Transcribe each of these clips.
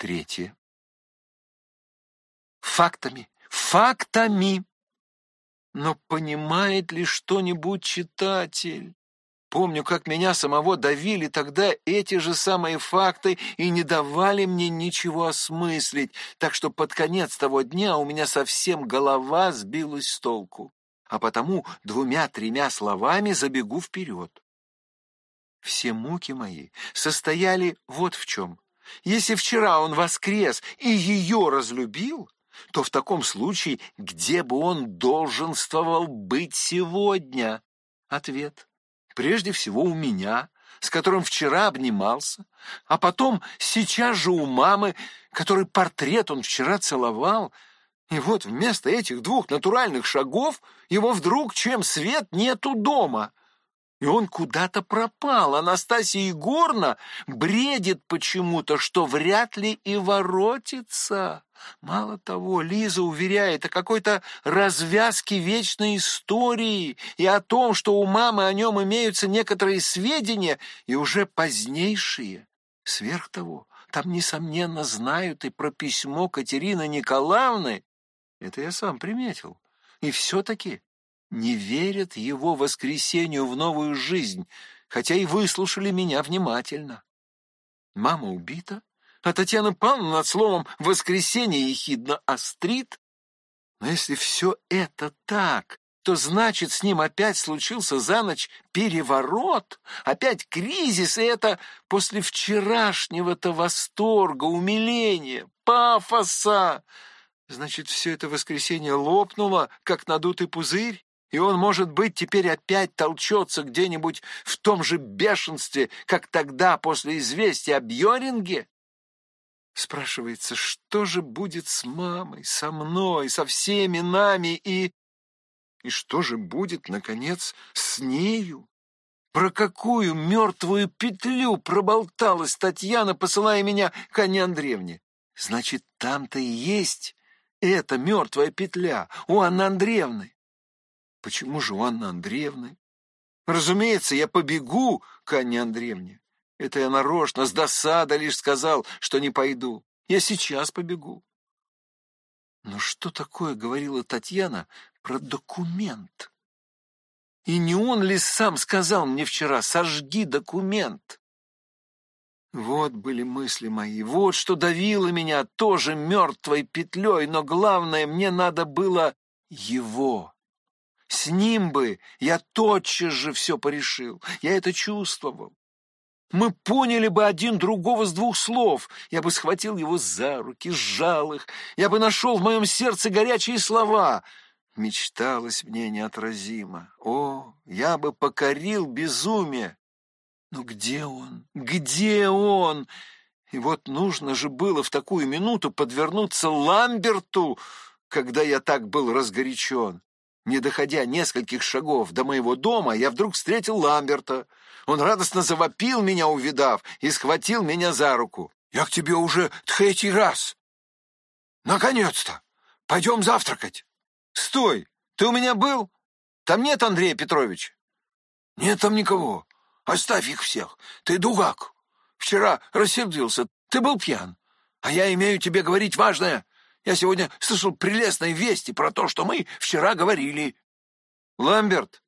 Третье. Фактами, фактами. Но понимает ли что-нибудь читатель? Помню, как меня самого давили тогда эти же самые факты и не давали мне ничего осмыслить, так что под конец того дня у меня совсем голова сбилась с толку, а потому двумя-тремя словами забегу вперед. Все муки мои состояли вот в чем. Если вчера он воскрес и ее разлюбил, то в таком случае где бы он долженствовал быть сегодня? Ответ Прежде всего у меня, с которым вчера обнимался, а потом сейчас же у мамы, который портрет он вчера целовал. И вот вместо этих двух натуральных шагов его вдруг чем свет нету дома. И он куда-то пропал. Анастасия Егоровна бредит почему-то, что вряд ли и воротится. Мало того, Лиза уверяет о какой-то развязке вечной истории и о том, что у мамы о нем имеются некоторые сведения и уже позднейшие. Сверх того, там, несомненно, знают и про письмо Катерины Николаевны. Это я сам приметил. И все-таки не верят его воскресению в новую жизнь, хотя и выслушали меня внимательно. Мама убита, а Татьяна Павловна над словом «воскресенье» ехидно острит. Но если все это так, то значит, с ним опять случился за ночь переворот, опять кризис, и это после вчерашнего-то восторга, умиления, пафоса. Значит, все это воскресенье лопнуло, как надутый пузырь, и он, может быть, теперь опять толчется где-нибудь в том же бешенстве, как тогда после известия о Бьоринге? Спрашивается, что же будет с мамой, со мной, со всеми нами и... И что же будет, наконец, с нею? Про какую мертвую петлю проболталась Татьяна, посылая меня к Анне Андреевне? Значит, там-то и есть эта мертвая петля у Анны Андреевны. Почему же у Анны Андреевны? Разумеется, я побегу к Анне Андреевне. Это я нарочно, с досадой лишь сказал, что не пойду. Я сейчас побегу. Но что такое говорила Татьяна про документ? И не он ли сам сказал мне вчера, сожги документ? Вот были мысли мои, вот что давило меня тоже мертвой петлей, но главное, мне надо было его. С ним бы я тотчас же все порешил, я это чувствовал. Мы поняли бы один другого с двух слов. Я бы схватил его за руки, сжал их. Я бы нашел в моем сердце горячие слова. Мечталось мне неотразимо. О, я бы покорил безумие. Но где он? Где он? И вот нужно же было в такую минуту подвернуться Ламберту, когда я так был разгорячен. Не доходя нескольких шагов до моего дома, я вдруг встретил Ламберта — он радостно завопил меня, увидав, и схватил меня за руку. «Я к тебе уже третий раз!» «Наконец-то! Пойдем завтракать!» «Стой! Ты у меня был? Там нет Андрея Петровича?» «Нет там никого. Оставь их всех. Ты дугак. Вчера рассердился. Ты был пьян. А я имею тебе говорить важное. Я сегодня слышал прелестные вести про то, что мы вчера говорили». «Ламберт,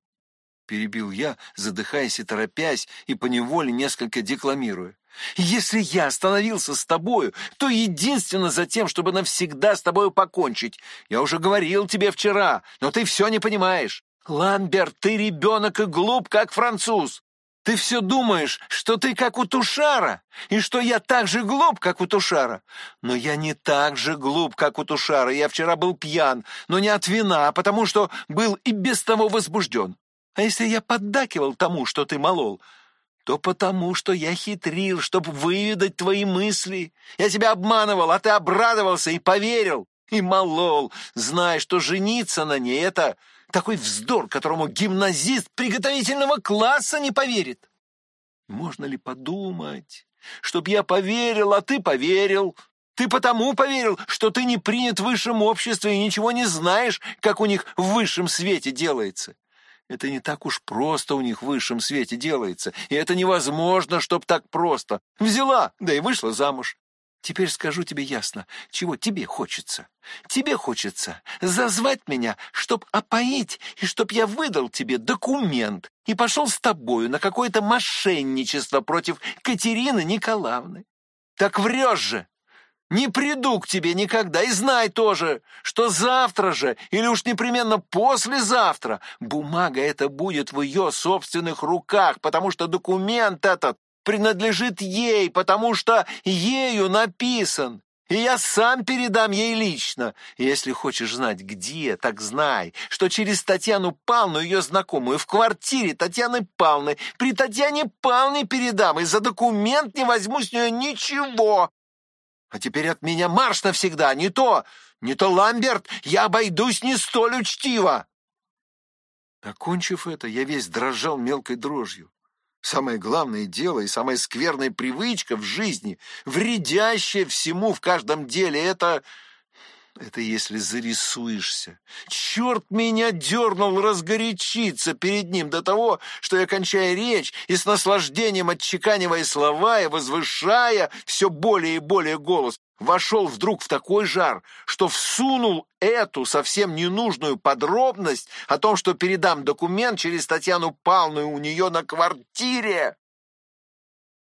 перебил я, задыхаясь и торопясь, и поневоле несколько декламируя. «Если я остановился с тобою, то единственно за тем, чтобы навсегда с тобою покончить. Я уже говорил тебе вчера, но ты все не понимаешь. Ламберт, ты ребенок и глуп, как француз. Ты все думаешь, что ты как у Тушара, и что я так же глуп, как у Тушара. Но я не так же глуп, как у Тушара. Я вчера был пьян, но не от вина, а потому что был и без того возбужден. А если я поддакивал тому, что ты молол, то потому, что я хитрил, чтобы выведать твои мысли. Я тебя обманывал, а ты обрадовался и поверил, и молол, зная, что жениться на ней — это такой вздор, которому гимназист приготовительного класса не поверит. Можно ли подумать, чтоб я поверил, а ты поверил? Ты потому поверил, что ты не принят в высшем обществе и ничего не знаешь, как у них в высшем свете делается. Это не так уж просто у них в высшем свете делается, и это невозможно, чтоб так просто. Взяла, да и вышла замуж. Теперь скажу тебе ясно, чего тебе хочется. Тебе хочется зазвать меня, чтоб опоить, и чтоб я выдал тебе документ и пошел с тобою на какое-то мошенничество против Катерины Николаевны. Так врешь же! Не приду к тебе никогда и знай тоже, что завтра же или уж непременно послезавтра бумага эта будет в ее собственных руках, потому что документ этот принадлежит ей, потому что ею написан. И я сам передам ей лично. Если хочешь знать, где, так знай, что через Татьяну Павловну, ее знакомую, в квартире Татьяны Павловны, при Татьяне Павловне передам, и за документ не возьму с нее ничего. А теперь от меня марш навсегда, не то, не то, Ламберт, я обойдусь не столь учтиво. Окончив это, я весь дрожал мелкой дрожью. Самое главное дело и самая скверная привычка в жизни, вредящая всему в каждом деле, это... Это если зарисуешься. Черт меня дернул разгорячиться перед ним до того, что я, кончая речь и с наслаждением отчеканивая слова и возвышая все более и более голос, вошел вдруг в такой жар, что всунул эту совсем ненужную подробность о том, что передам документ через Татьяну Павловну у нее на квартире.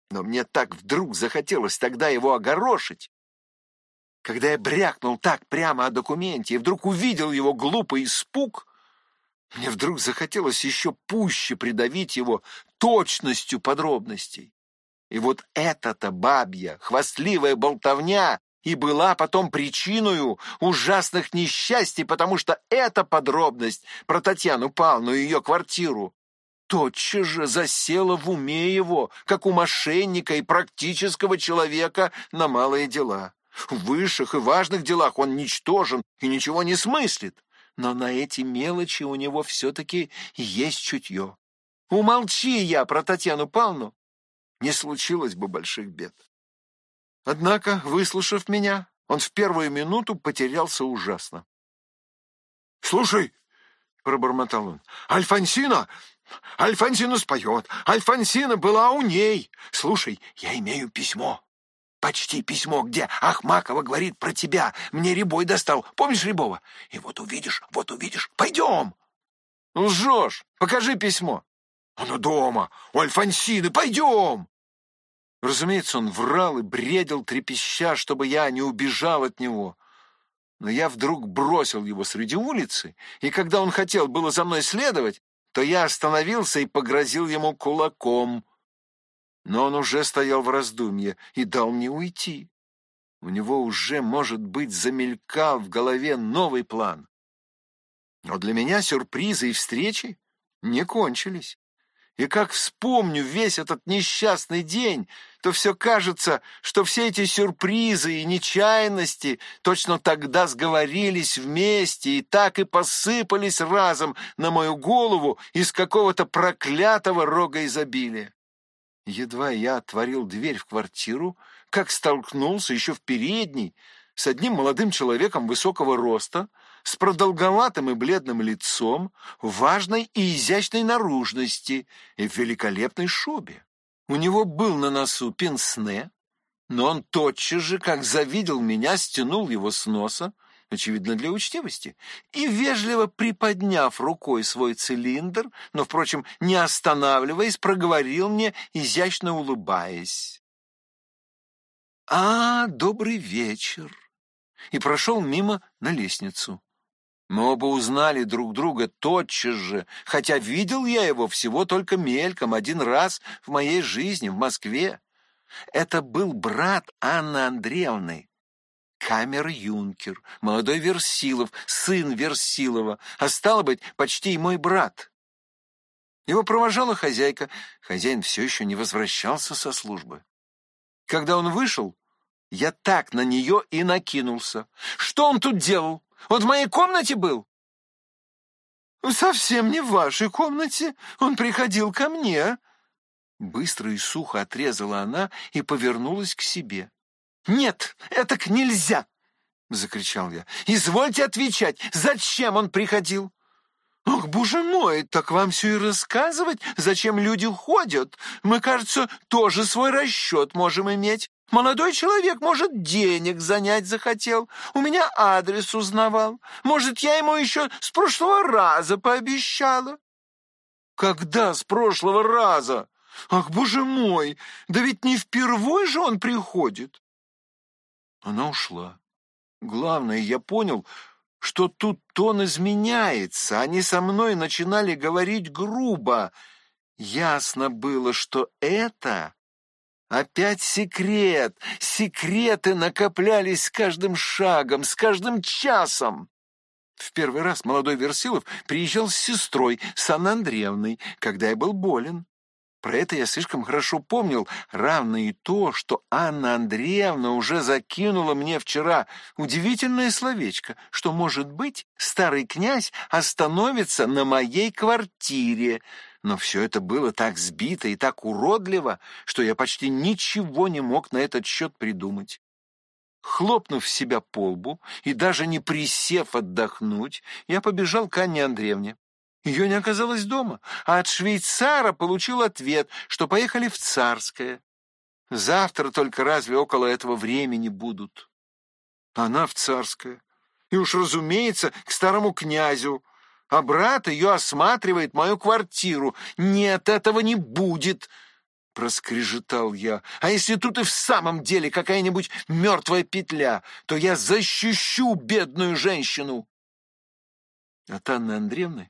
Но мне так вдруг захотелось тогда его огорошить. Когда я брякнул так прямо о документе и вдруг увидел его глупый испуг, мне вдруг захотелось еще пуще придавить его точностью подробностей. И вот эта-то бабья, хвастливая болтовня и была потом причиной ужасных несчастий, потому что эта подробность про Татьяну Павловну и ее квартиру тотчас же засела в уме его, как у мошенника и практического человека на малые дела. В высших и важных делах он ничтожен и ничего не смыслит, но на эти мелочи у него все-таки есть чутье. Умолчи я про Татьяну Павловну, не случилось бы больших бед. Однако, выслушав меня, он в первую минуту потерялся ужасно. «Слушай!» — пробормотал он. «Альфонсина! Альфонсина споет! Альфонсина была у ней! Слушай, я имею письмо!» Почти письмо, где Ахмакова говорит про тебя. Мне Рябой достал. Помнишь Рябова? И вот увидишь, вот увидишь. Пойдем. Лжешь. Покажи письмо. Оно дома. У Альфонсины. Пойдем. Разумеется, он врал и бредил трепеща, чтобы я не убежал от него. Но я вдруг бросил его среди улицы, и когда он хотел было за мной следовать, то я остановился и погрозил ему кулаком. Но он уже стоял в раздумье и дал мне уйти. У него уже, может быть, замелькал в голове новый план. Но для меня сюрпризы и встречи не кончились. И как вспомню весь этот несчастный день, то все кажется, что все эти сюрпризы и нечаянности точно тогда сговорились вместе и так и посыпались разом на мою голову из какого-то проклятого рога изобилия. Едва я отворил дверь в квартиру, как столкнулся еще в передней с одним молодым человеком высокого роста, с продолговатым и бледным лицом, важной и изящной наружности и в великолепной шубе. У него был на носу пенсне, но он тотчас же, как завидел меня, стянул его с носа, очевидно, для учтивости, и, вежливо приподняв рукой свой цилиндр, но, впрочем, не останавливаясь, проговорил мне, изящно улыбаясь. «А, добрый вечер!» и прошел мимо на лестницу. Мы оба узнали друг друга тотчас же, хотя видел я его всего только мельком один раз в моей жизни в Москве. Это был брат Анны Андреевны, камер-юнкер, молодой Версилов, сын Версилова, а стало быть, почти и мой брат. Его провожала хозяйка, хозяин все еще не возвращался со службы. Когда он вышел, я так на нее и накинулся. Что он тут делал? Он в моей комнате был? Совсем не в вашей комнате. Он приходил ко мне. Быстро и сухо отрезала она и повернулась к себе. «Нет, это к нельзя!» — закричал я. «Извольте отвечать, зачем он приходил?» «Ах, боже мой, так вам все и рассказывать, зачем люди ходят? Мы, кажется, тоже свой расчет можем иметь. Молодой человек, может, денег занять захотел, у меня адрес узнавал. Может, я ему еще с прошлого раза пообещала. Когда с прошлого раза? Ах, боже мой, да ведь не впервой же он приходит. Она ушла. Главное, я понял, что тут тон изменяется. Они со мной начинали говорить грубо. Ясно было, что это опять секрет. Секреты накоплялись с каждым шагом, с каждым часом. В первый раз молодой Версилов приезжал с сестрой, с Анной Андреевной, когда я был болен. Про это я слишком хорошо помнил, равно и то, что Анна Андреевна уже закинула мне вчера удивительное словечко, что, может быть, старый князь остановится на моей квартире. Но все это было так сбито и так уродливо, что я почти ничего не мог на этот счет придумать. Хлопнув себя по лбу и даже не присев отдохнуть, я побежал к Анне Андреевне. Ее не оказалось дома, а от швейцара получил ответ, что поехали в Царское. Завтра только разве около этого времени будут. Она в Царское. И уж, разумеется, к старому князю. А брат ее осматривает мою квартиру. Нет, этого не будет, — проскрежетал я. А если тут и в самом деле какая-нибудь мертвая петля, то я защищу бедную женщину. От Анны Андреевны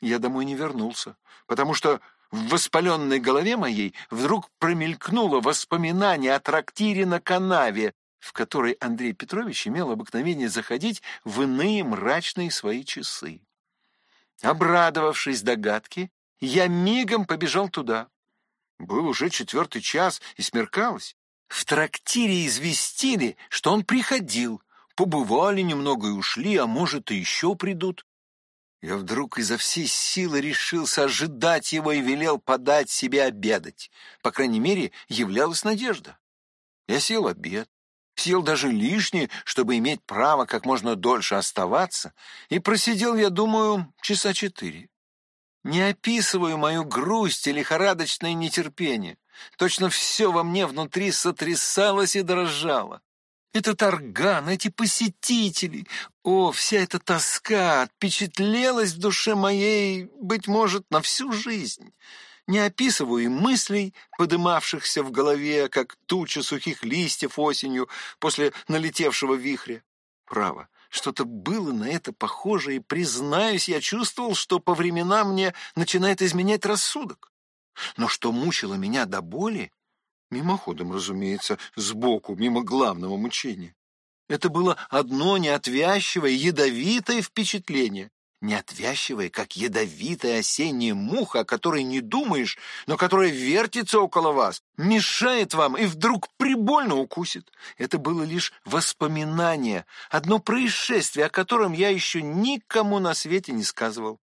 я домой не вернулся, потому что в воспаленной голове моей вдруг промелькнуло воспоминание о трактире на канаве, в которой Андрей Петрович имел обыкновение заходить в иные мрачные свои часы. Обрадовавшись догадке, я мигом побежал туда. Был уже четвертый час, и смеркалось. В трактире известили, что он приходил. Побывали немного и ушли, а может, и еще придут. Я вдруг изо всей силы решился ожидать его и велел подать себе обедать. По крайней мере, являлась надежда. Я съел обед, съел даже лишнее, чтобы иметь право как можно дольше оставаться, и просидел, я думаю, часа четыре. Не описываю мою грусть и лихорадочное нетерпение. Точно все во мне внутри сотрясалось и дрожало. Этот орган, эти посетители, о, вся эта тоска отпечатлелась в душе моей, быть может, на всю жизнь. Не описываю и мыслей, подымавшихся в голове, как туча сухих листьев осенью после налетевшего вихря. Право, что-то было на это похоже, и, признаюсь, я чувствовал, что по временам мне начинает изменять рассудок. Но что мучило меня до боли, Мимоходом, разумеется, сбоку, мимо главного мучения. Это было одно неотвязчивое, ядовитое впечатление. Неотвязчивое, как ядовитая осенняя муха, о которой не думаешь, но которая вертится около вас, мешает вам и вдруг прибольно укусит. Это было лишь воспоминание, одно происшествие, о котором я еще никому на свете не сказывал.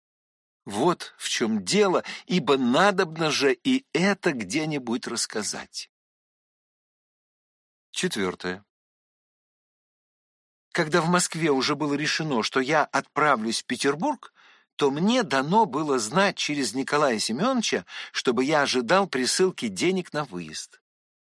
Вот в чем дело, ибо надобно же и это где-нибудь рассказать. Четвертое. Когда в Москве уже было решено, что я отправлюсь в Петербург, то мне дано было знать через Николая Семеновича, чтобы я ожидал присылки денег на выезд.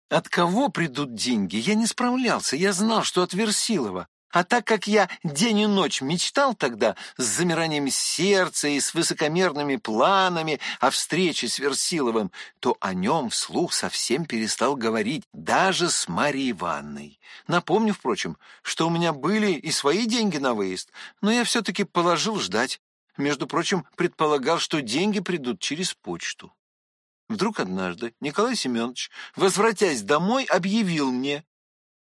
От кого придут деньги, я не справлялся, я знал, что от Версилова, а так как я день и ночь мечтал тогда с замиранием сердца и с высокомерными планами о встрече с Версиловым, то о нем вслух совсем перестал говорить, даже с Марией Ивановной. Напомню, впрочем, что у меня были и свои деньги на выезд, но я все-таки положил ждать. Между прочим, предполагал, что деньги придут через почту. Вдруг однажды Николай Семенович, возвратясь домой, объявил мне,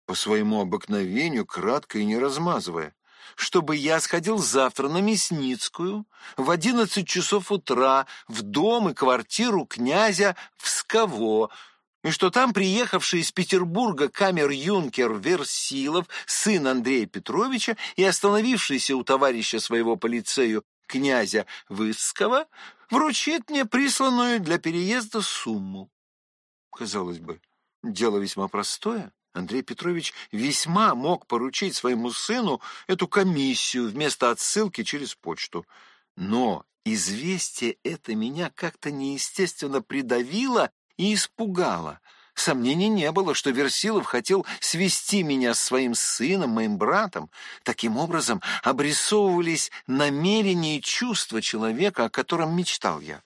по своему обыкновению, кратко и не размазывая, чтобы я сходил завтра на Мясницкую в одиннадцать часов утра в дом и квартиру князя Всково, и что там приехавший из Петербурга камер-юнкер Версилов, сын Андрея Петровича, и остановившийся у товарища своего полицею князя Высского, вручит мне присланную для переезда сумму. Казалось бы, дело весьма простое. Андрей Петрович весьма мог поручить своему сыну эту комиссию вместо отсылки через почту. Но известие это меня как-то неестественно придавило и испугало. Сомнений не было, что Версилов хотел свести меня с своим сыном, моим братом. Таким образом обрисовывались намерения и чувства человека, о котором мечтал я.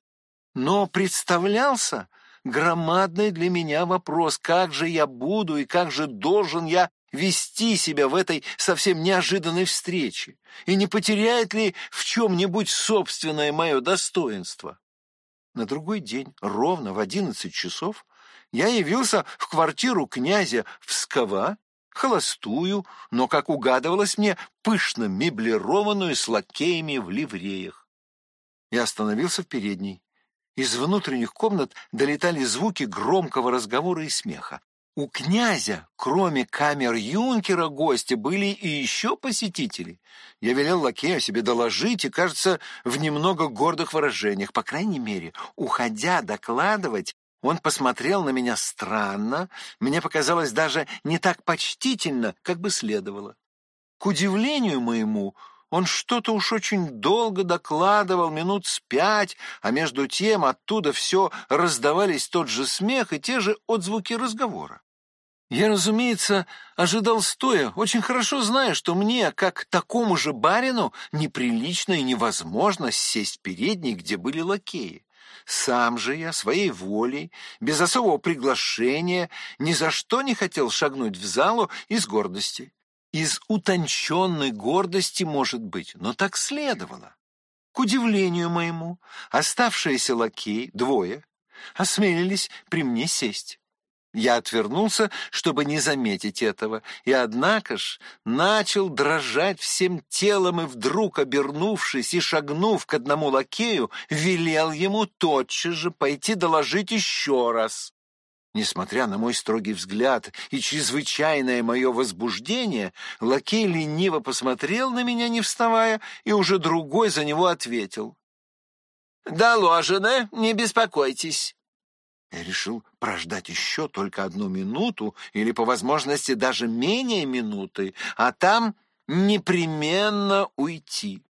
Но представлялся громадный для меня вопрос, как же я буду и как же должен я вести себя в этой совсем неожиданной встрече, и не потеряет ли в чем-нибудь собственное мое достоинство. На другой день, ровно в одиннадцать часов, я явился в квартиру князя Вскова, холостую, но, как угадывалось мне, пышно меблированную с лакеями в ливреях. Я остановился в передней. Из внутренних комнат долетали звуки громкого разговора и смеха. У князя, кроме камер юнкера, гости были и еще посетители. Я велел лакею себе доложить, и, кажется, в немного гордых выражениях. По крайней мере, уходя докладывать, он посмотрел на меня странно, мне показалось даже не так почтительно, как бы следовало. К удивлению моему, он что-то уж очень долго докладывал, минут с пять, а между тем оттуда все раздавались тот же смех и те же отзвуки разговора. Я, разумеется, ожидал стоя, очень хорошо зная, что мне, как такому же барину, неприлично и невозможно сесть в передней, где были лакеи. Сам же я своей волей, без особого приглашения, ни за что не хотел шагнуть в залу из гордости. Из утонченной гордости, может быть, но так следовало. К удивлению моему, оставшиеся лакеи, двое, осмелились при мне сесть. Я отвернулся, чтобы не заметить этого, и, однако ж, начал дрожать всем телом и вдруг, обернувшись и шагнув к одному лакею, велел ему тотчас же пойти доложить еще раз. Несмотря на мой строгий взгляд и чрезвычайное мое возбуждение, лакей лениво посмотрел на меня, не вставая, и уже другой за него ответил. «Доложено, не беспокойтесь». Я решил прождать еще только одну минуту или, по возможности, даже менее минуты, а там непременно уйти.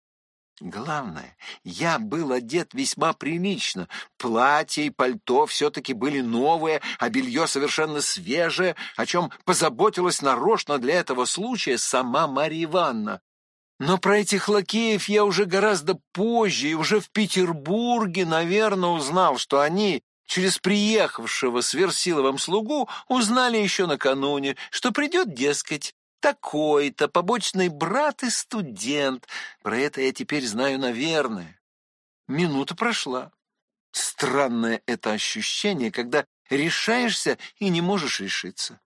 Главное, я был одет весьма прилично. Платье и пальто все-таки были новые, а белье совершенно свежее, о чем позаботилась нарочно для этого случая сама Марья Ивановна. Но про этих лакеев я уже гораздо позже и уже в Петербурге, наверное, узнал, что они через приехавшего с Версиловым слугу узнали еще накануне, что придет, дескать, такой-то побочный брат и студент. Про это я теперь знаю, наверное. Минута прошла. Странное это ощущение, когда решаешься и не можешь решиться.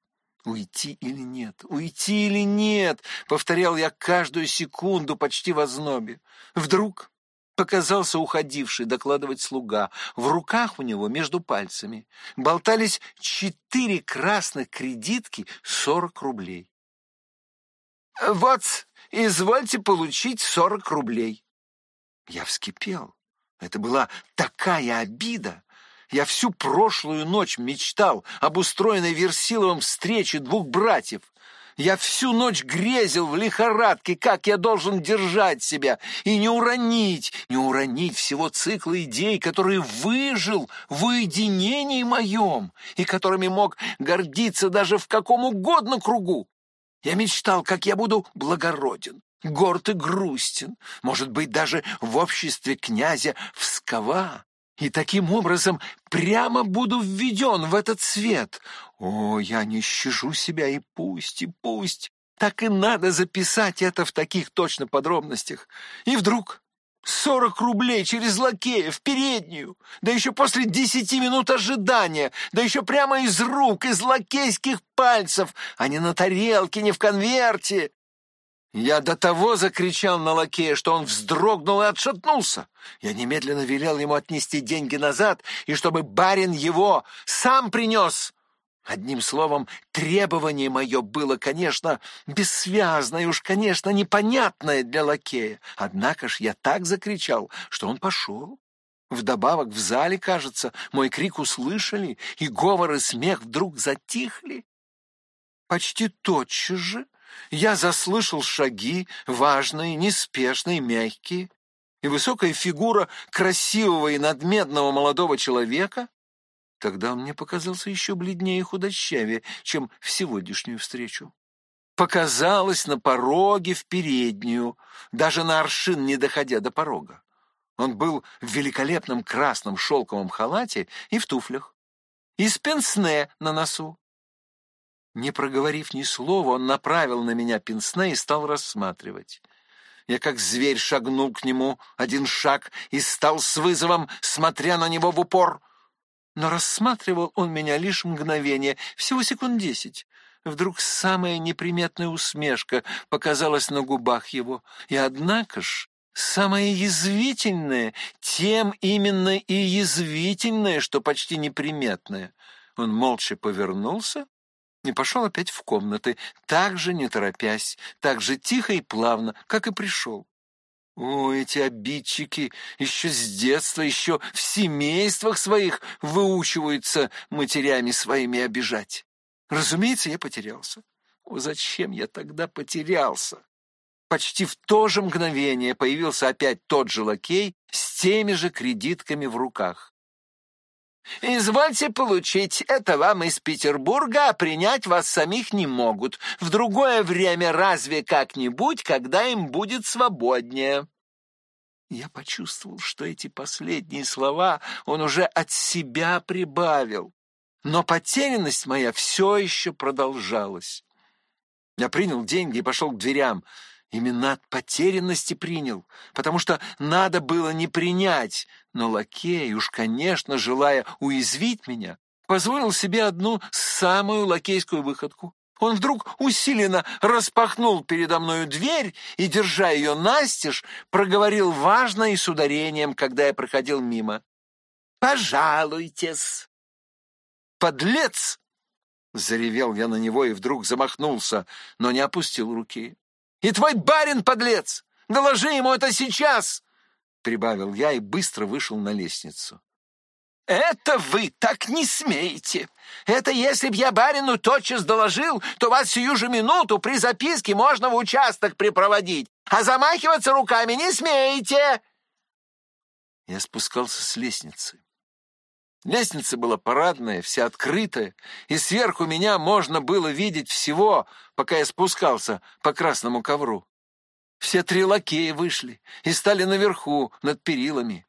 Уйти или нет, уйти или нет, повторял я каждую секунду почти в ознобе. Вдруг показался уходивший докладывать слуга. В руках у него между пальцами болтались четыре красных кредитки сорок рублей. «Вот, извольте получить сорок рублей». Я вскипел. Это была такая обида. Я всю прошлую ночь мечтал об устроенной Версиловым встрече двух братьев. Я всю ночь грезил в лихорадке, как я должен держать себя и не уронить, не уронить всего цикла идей, который выжил в уединении моем и которыми мог гордиться даже в каком угодно кругу. Я мечтал, как я буду благороден, горд и грустен, может быть, даже в обществе князя Вскова, и таким образом прямо буду введен в этот свет. О, я не щажу себя, и пусть, и пусть. Так и надо записать это в таких точно подробностях. И вдруг Сорок рублей через лакея в переднюю, да еще после десяти минут ожидания, да еще прямо из рук, из лакейских пальцев, а не на тарелке, не в конверте. Я до того закричал на лакея, что он вздрогнул и отшатнулся. Я немедленно велел ему отнести деньги назад, и чтобы барин его сам принес. Одним словом, требование мое было, конечно, бессвязное уж, конечно, непонятное для лакея. Однако ж я так закричал, что он пошел. Вдобавок в зале, кажется, мой крик услышали, и говор и смех вдруг затихли. Почти тотчас же я заслышал шаги, важные, неспешные, мягкие, и высокая фигура красивого и надменного молодого человека Тогда он мне показался еще бледнее и худощавее, чем в сегодняшнюю встречу. Показалось на пороге в переднюю, даже на аршин не доходя до порога. Он был в великолепном красном шелковом халате и в туфлях, и с пенсне на носу. Не проговорив ни слова, он направил на меня пенсне и стал рассматривать. Я как зверь шагнул к нему один шаг и стал с вызовом, смотря на него в упор. Но рассматривал он меня лишь мгновение, всего секунд десять. Вдруг самая неприметная усмешка показалась на губах его, и однако ж самое язвительное, тем именно и язвительное, что почти неприметное. Он молча повернулся и пошел опять в комнаты, так же не торопясь, так же тихо и плавно, как и пришел. О, эти обидчики еще с детства, еще в семействах своих выучиваются матерями своими обижать. Разумеется, я потерялся. О, зачем я тогда потерялся? Почти в то же мгновение появился опять тот же лакей с теми же кредитками в руках. «Извольте получить, это вам из Петербурга, а принять вас самих не могут. В другое время разве как-нибудь, когда им будет свободнее». Я почувствовал, что эти последние слова он уже от себя прибавил, но потерянность моя все еще продолжалась. Я принял деньги и пошел к дверям. Именно от потерянности принял, потому что надо было не принять, но лакей, уж, конечно, желая уязвить меня, позволил себе одну самую лакейскую выходку. Он вдруг усиленно распахнул передо мною дверь и, держа ее настежь, проговорил важно и с ударением, когда я проходил мимо. «Пожалуйтесь!» «Подлец!» Заревел я на него и вдруг замахнулся, но не опустил руки. И твой барин, подлец! Доложи ему это сейчас!» Прибавил я и быстро вышел на лестницу. «Это вы так не смеете! Это если б я барину тотчас доложил, то вас сию же минуту при записке можно в участок припроводить, а замахиваться руками не смеете!» Я спускался с лестницы. Лестница была парадная, вся открытая, и сверху меня можно было видеть всего, пока я спускался по красному ковру. Все три лакея вышли и стали наверху, над перилами.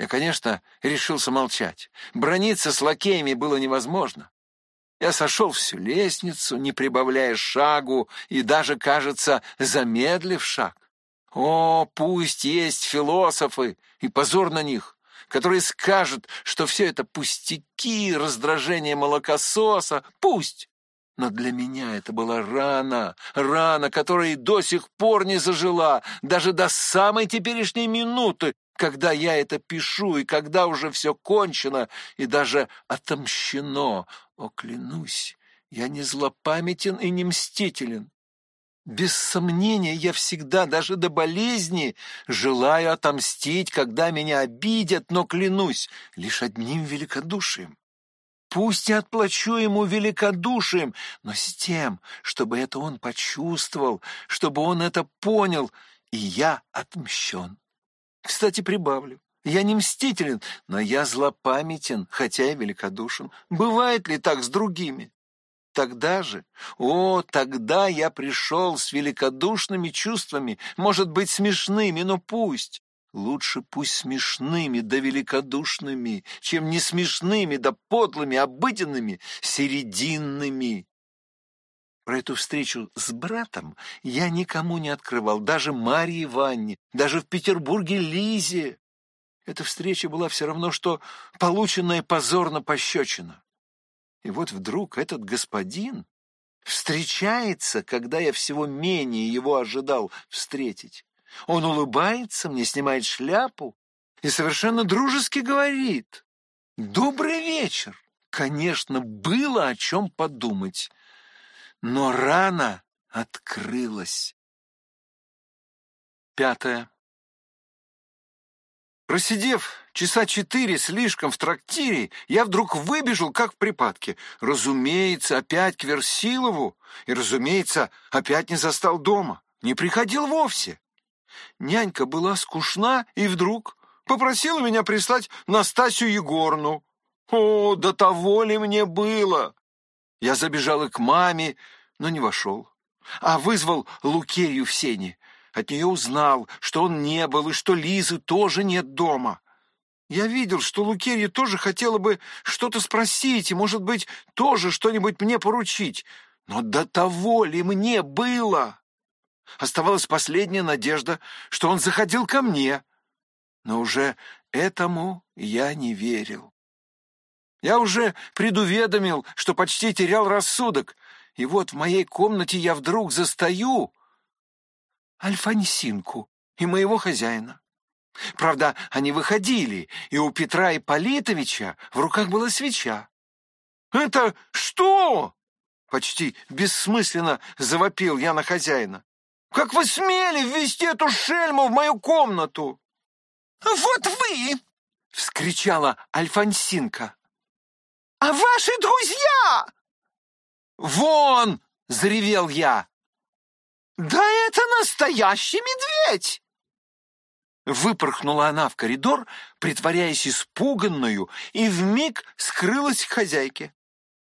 Я, конечно, решился молчать. Брониться с лакеями было невозможно. Я сошел всю лестницу, не прибавляя шагу и даже, кажется, замедлив шаг. О, пусть есть философы, и позор на них! которые скажут, что все это пустяки, раздражение молокососа. Пусть! Но для меня это была рана, рана, которая и до сих пор не зажила, даже до самой теперешней минуты, когда я это пишу, и когда уже все кончено и даже отомщено. О, клянусь, я не злопамятен и не мстителен. Без сомнения, я всегда, даже до болезни, желаю отомстить, когда меня обидят, но клянусь лишь одним великодушием. Пусть я отплачу ему великодушием, но с тем, чтобы это он почувствовал, чтобы он это понял, и я отмщен. Кстати, прибавлю. Я не мстителен, но я злопамятен, хотя и великодушен. Бывает ли так с другими? Тогда же, о, тогда я пришел с великодушными чувствами, может быть, смешными, но пусть. Лучше пусть смешными да великодушными, чем не смешными да подлыми, обыденными, серединными. Про эту встречу с братом я никому не открывал, даже Марье Ивановне, даже в Петербурге Лизе. Эта встреча была все равно, что полученная позорно пощечина. И вот вдруг этот господин встречается, когда я всего менее его ожидал встретить. Он улыбается мне, снимает шляпу и совершенно дружески говорит «Добрый вечер». Конечно, было о чем подумать, но рана открылась. Пятое. Просидев часа четыре слишком в трактире, я вдруг выбежал, как в припадке. Разумеется, опять к Версилову, и, разумеется, опять не застал дома. Не приходил вовсе. Нянька была скучна и вдруг попросила меня прислать Настасью Егорну. О, до того ли мне было? Я забежал и к маме, но не вошел, а вызвал Лукерью в сене. От нее узнал, что он не был и что Лизы тоже нет дома. Я видел, что Лукерья тоже хотела бы что-то спросить и, может быть, тоже что-нибудь мне поручить. Но до того ли мне было? Оставалась последняя надежда, что он заходил ко мне. Но уже этому я не верил. Я уже предуведомил, что почти терял рассудок, и вот в моей комнате я вдруг застаю Альфонсинку и моего хозяина. Правда, они выходили, и у Петра Ипполитовича в руках была свеча. «Это что?» — почти бессмысленно завопил я на хозяина. «Как вы смели ввести эту шельму в мою комнату?» «Вот вы!» — вскричала Альфонсинка. «А ваши друзья?» «Вон!» — заревел я. «Да это настоящий медведь!» Выпорхнула она в коридор, притворяясь испуганную, и вмиг скрылась к хозяйке.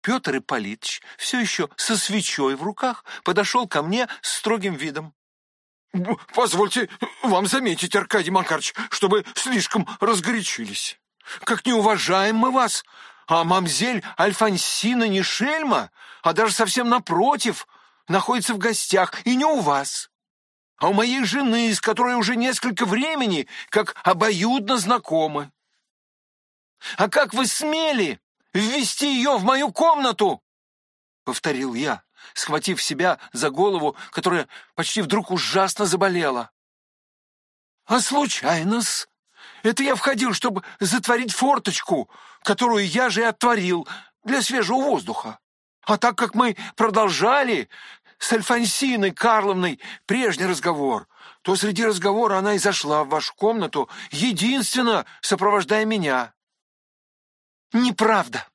Петр Ипполитович, все еще со свечой в руках, подошел ко мне с строгим видом. «Позвольте вам заметить, Аркадий Макарович, чтобы слишком разгорячились. Как не уважаем мы вас, а мамзель Альфонсина не шельма, а даже совсем напротив, находится в гостях, и не у вас, а у моей жены, с которой уже несколько времени, как обоюдно знакомы. А как вы смели ввести ее в мою комнату? Повторил я, схватив себя за голову, которая почти вдруг ужасно заболела. А случайно-с? Это я входил, чтобы затворить форточку, которую я же и отворил для свежего воздуха. А так как мы продолжали с Альфонсиной Карловной прежний разговор, то среди разговора она и зашла в вашу комнату, единственно сопровождая меня. Неправда.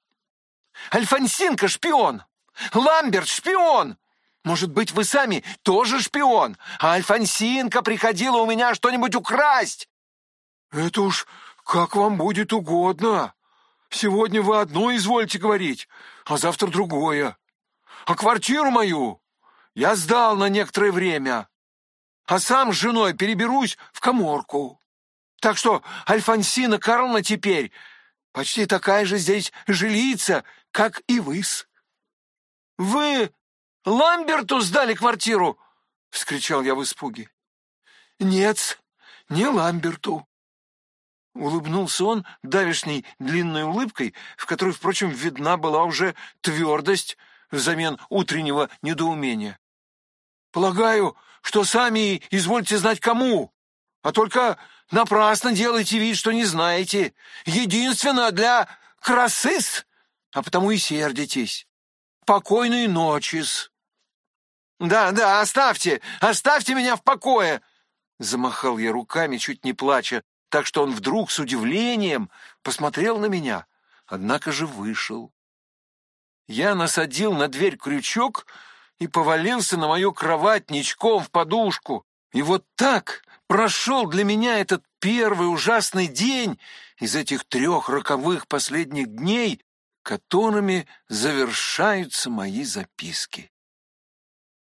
Альфонсинка — шпион. Ламберт — шпион. Может быть, вы сами тоже шпион, а Альфонсинка приходила у меня что-нибудь украсть. Это уж как вам будет угодно. Сегодня вы одно извольте говорить, а завтра другое. А квартиру мою я сдал на некоторое время, а сам с женой переберусь в коморку. Так что Альфонсина Карловна теперь почти такая же здесь жилица, как и вы-с. Вы Ламберту сдали квартиру? — вскричал я в испуге. — Нет, не Ламберту. Улыбнулся он давишней длинной улыбкой, в которой, впрочем, видна была уже твердость взамен утреннего недоумения. «Полагаю, что сами извольте знать кому, а только напрасно делайте вид, что не знаете. Единственно для красыс, а потому и сердитесь. Покойной ночи-с». «Да, да, оставьте, оставьте меня в покое!» Замахал я руками, чуть не плача, так что он вдруг с удивлением посмотрел на меня, однако же вышел. Я насадил на дверь крючок и повалился на мою кровать ничком в подушку. И вот так прошел для меня этот первый ужасный день из этих трех роковых последних дней, которыми завершаются мои записки.